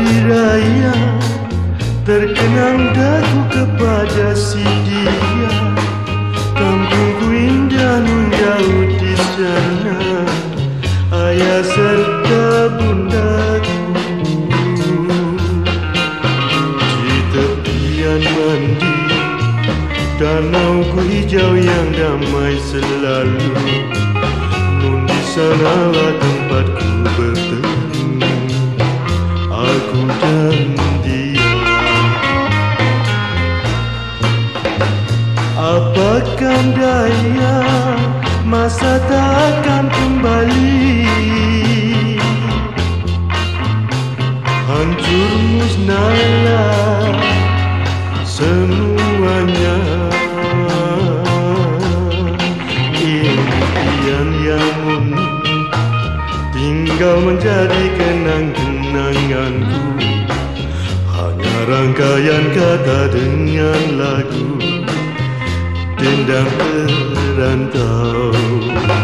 hari raya Terkenang daku kepada si dia. Kampungku indah menjauh di sana Ayah serta bundaku. Di tepian mandi Danau ku hijau yang damai selalu. Nun di sanalah tempat ku bertemu Apakah daya masa takkan kembali. Hancur musnahlah semuanya. Impian yang tinggal menjadi kenang-kenanganku. Hanya rangkaian kata dengan lagu Dendam perantau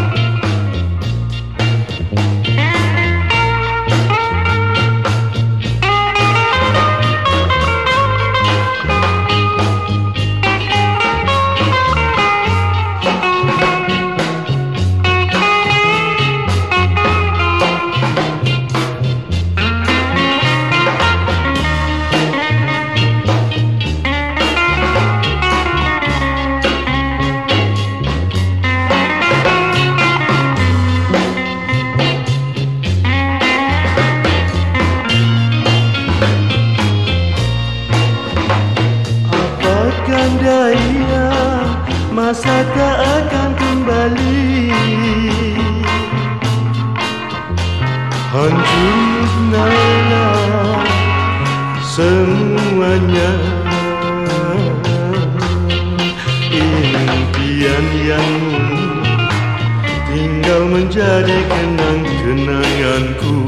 masa tak akan kembali. Hancur semuanya. Impian yang tinggal menjadi kenang-kenanganku.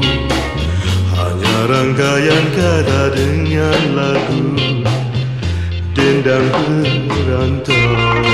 Hanya rangkaian kata dengan lagu. Dendam berantau